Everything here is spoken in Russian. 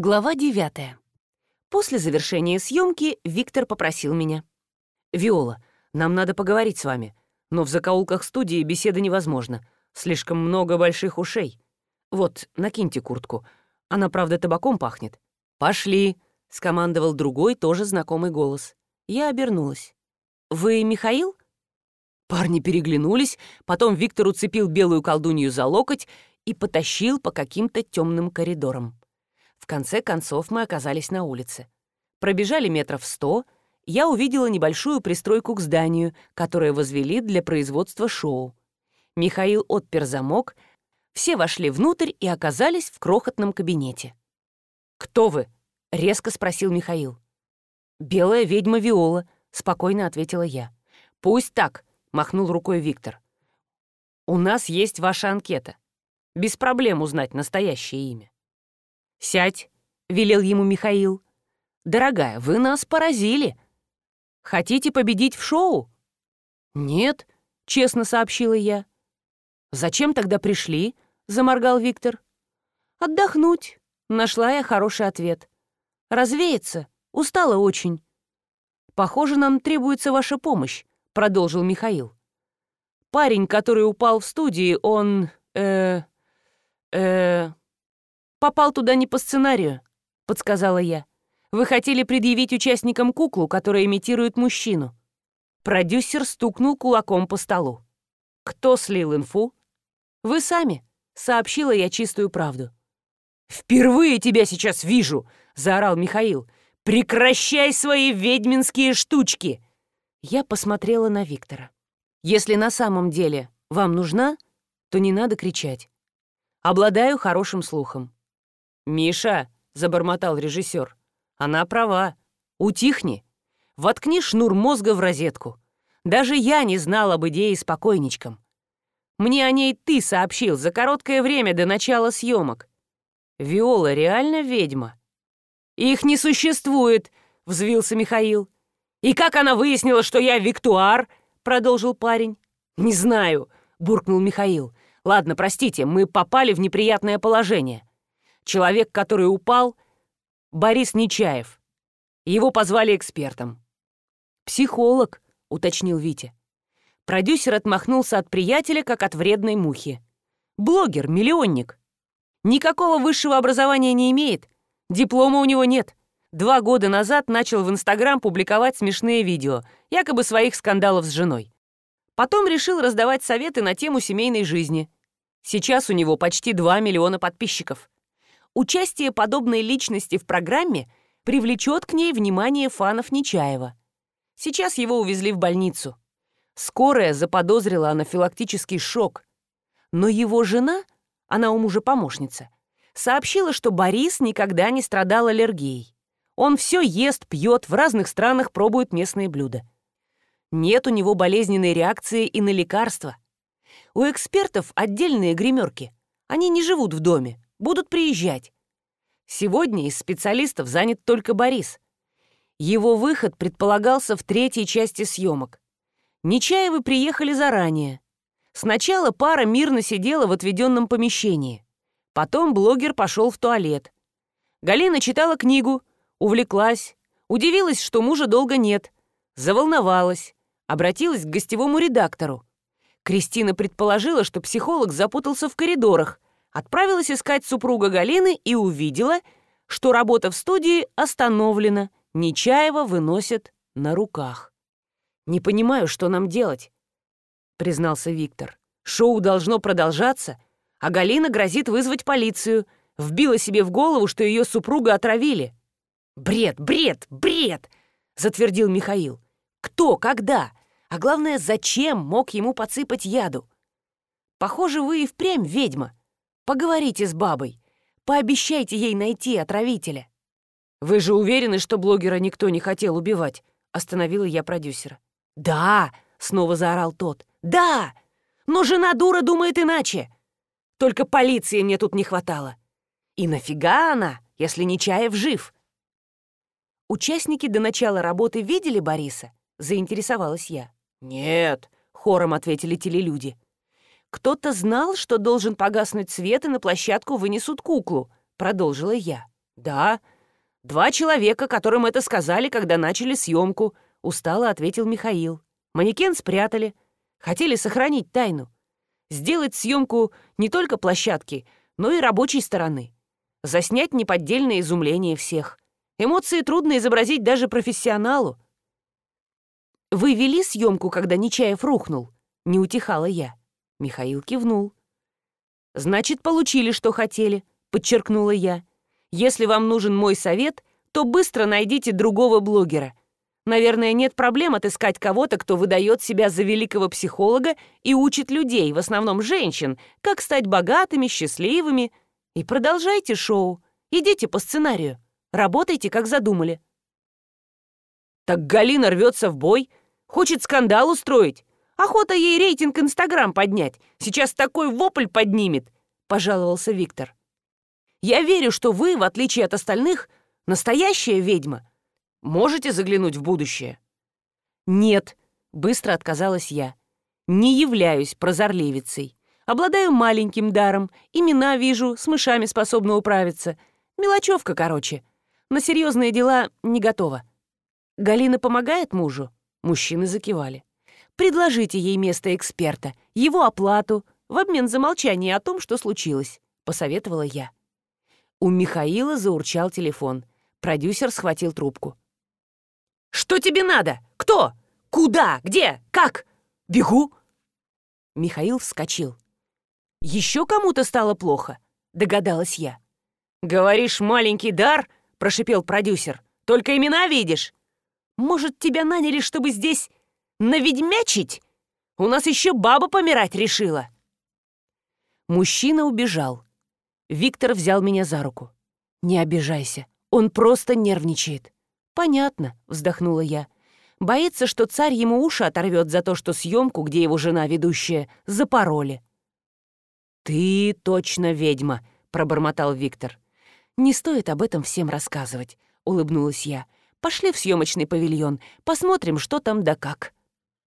Глава 9. После завершения съемки Виктор попросил меня. «Виола, нам надо поговорить с вами, но в закоулках студии беседа невозможна. Слишком много больших ушей. Вот, накиньте куртку. Она, правда, табаком пахнет». «Пошли!» — скомандовал другой, тоже знакомый голос. Я обернулась. «Вы Михаил?» Парни переглянулись, потом Виктор уцепил белую колдунью за локоть и потащил по каким-то темным коридорам конце концов мы оказались на улице. Пробежали метров сто, я увидела небольшую пристройку к зданию, которое возвели для производства шоу. Михаил отпер замок, все вошли внутрь и оказались в крохотном кабинете. «Кто вы?» — резко спросил Михаил. «Белая ведьма Виола», — спокойно ответила я. «Пусть так», — махнул рукой Виктор. «У нас есть ваша анкета. Без проблем узнать настоящее имя». «Сядь», — велел ему Михаил. «Дорогая, вы нас поразили. Хотите победить в шоу?» «Нет», — честно сообщила я. «Зачем тогда пришли?» — заморгал Виктор. «Отдохнуть», — нашла я хороший ответ. «Развеяться. Устала очень». «Похоже, нам требуется ваша помощь», — продолжил Михаил. «Парень, который упал в студии, он... э... э попал туда не по сценарию», — подсказала я. «Вы хотели предъявить участникам куклу, которая имитирует мужчину». Продюсер стукнул кулаком по столу. «Кто слил инфу?» «Вы сами», — сообщила я чистую правду. «Впервые тебя сейчас вижу!» — заорал Михаил. «Прекращай свои ведьминские штучки!» Я посмотрела на Виктора. «Если на самом деле вам нужна, то не надо кричать. Обладаю хорошим слухом. «Миша!» — забормотал режиссер. «Она права. Утихни. Воткни шнур мозга в розетку. Даже я не знал об идее с покойничком. Мне о ней ты сообщил за короткое время до начала съемок. Виола реально ведьма?» «Их не существует!» — взвился Михаил. «И как она выяснила, что я виктуар?» — продолжил парень. «Не знаю», — буркнул Михаил. «Ладно, простите, мы попали в неприятное положение. Человек, который упал, Борис Нечаев. Его позвали экспертом. «Психолог», — уточнил Витя. Продюсер отмахнулся от приятеля, как от вредной мухи. «Блогер, миллионник. Никакого высшего образования не имеет. Диплома у него нет. Два года назад начал в Инстаграм публиковать смешные видео, якобы своих скандалов с женой. Потом решил раздавать советы на тему семейной жизни. Сейчас у него почти 2 миллиона подписчиков. Участие подобной личности в программе привлечет к ней внимание фанов Нечаева. Сейчас его увезли в больницу. Скорая заподозрила анафилактический шок. Но его жена, она у мужа помощница, сообщила, что Борис никогда не страдал аллергией. Он все ест, пьет, в разных странах пробует местные блюда. Нет у него болезненной реакции и на лекарства. У экспертов отдельные гримерки. Они не живут в доме, будут приезжать. Сегодня из специалистов занят только Борис. Его выход предполагался в третьей части съемок. Нечаевы приехали заранее. Сначала пара мирно сидела в отведенном помещении. Потом блогер пошел в туалет. Галина читала книгу, увлеклась, удивилась, что мужа долго нет, заволновалась, обратилась к гостевому редактору. Кристина предположила, что психолог запутался в коридорах – отправилась искать супруга Галины и увидела, что работа в студии остановлена, Нечаева выносит на руках. «Не понимаю, что нам делать», — признался Виктор. «Шоу должно продолжаться, а Галина грозит вызвать полицию. Вбила себе в голову, что ее супруга отравили». «Бред, бред, бред!» — затвердил Михаил. «Кто, когда? А главное, зачем мог ему подсыпать яду?» «Похоже, вы и впрямь ведьма», Поговорите с бабой. Пообещайте ей найти отравителя». «Вы же уверены, что блогера никто не хотел убивать?» — остановила я продюсера. «Да!» — снова заорал тот. «Да! Но жена дура думает иначе! Только полиции мне тут не хватало! И нафига она, если Нечаев жив?» «Участники до начала работы видели Бориса?» — заинтересовалась я. «Нет!» — хором ответили телелюди. Кто-то знал, что должен погаснуть свет и на площадку вынесут куклу, продолжила я. Да, два человека, которым это сказали, когда начали съемку, устало ответил Михаил. Манекен спрятали. Хотели сохранить тайну. Сделать съемку не только площадки, но и рабочей стороны. Заснять неподдельное изумление всех. Эмоции трудно изобразить даже профессионалу. «Вы вели съемку, когда Нечаев рухнул?» — не утихала я. Михаил кивнул. «Значит, получили, что хотели», — подчеркнула я. «Если вам нужен мой совет, то быстро найдите другого блогера. Наверное, нет проблем отыскать кого-то, кто выдает себя за великого психолога и учит людей, в основном женщин, как стать богатыми, счастливыми. И продолжайте шоу. Идите по сценарию. Работайте, как задумали». «Так Галина рвется в бой? Хочет скандал устроить? Охота ей рейтинг Инстаграм поднять. Сейчас такой вопль поднимет», — пожаловался Виктор. «Я верю, что вы, в отличие от остальных, настоящая ведьма. Можете заглянуть в будущее?» «Нет», — быстро отказалась я. «Не являюсь прозорливицей. Обладаю маленьким даром, имена вижу, с мышами способна управиться. Мелочевка, короче. На серьезные дела не готова. Галина помогает мужу?» Мужчины закивали. Предложите ей место эксперта, его оплату, в обмен за молчание о том, что случилось», — посоветовала я. У Михаила заурчал телефон. Продюсер схватил трубку. «Что тебе надо? Кто? Куда? Где? Как? Бегу?» Михаил вскочил. «Еще кому-то стало плохо?» — догадалась я. «Говоришь, маленький дар?» — прошипел продюсер. «Только имена видишь?» «Может, тебя наняли, чтобы здесь наведьмячить? У нас еще баба помирать решила!» Мужчина убежал. Виктор взял меня за руку. «Не обижайся, он просто нервничает». «Понятно», — вздохнула я. «Боится, что царь ему уши оторвет за то, что съемку, где его жена ведущая, запороли». «Ты точно ведьма», — пробормотал Виктор. «Не стоит об этом всем рассказывать», — улыбнулась я. «Пошли в съемочный павильон, посмотрим, что там да как».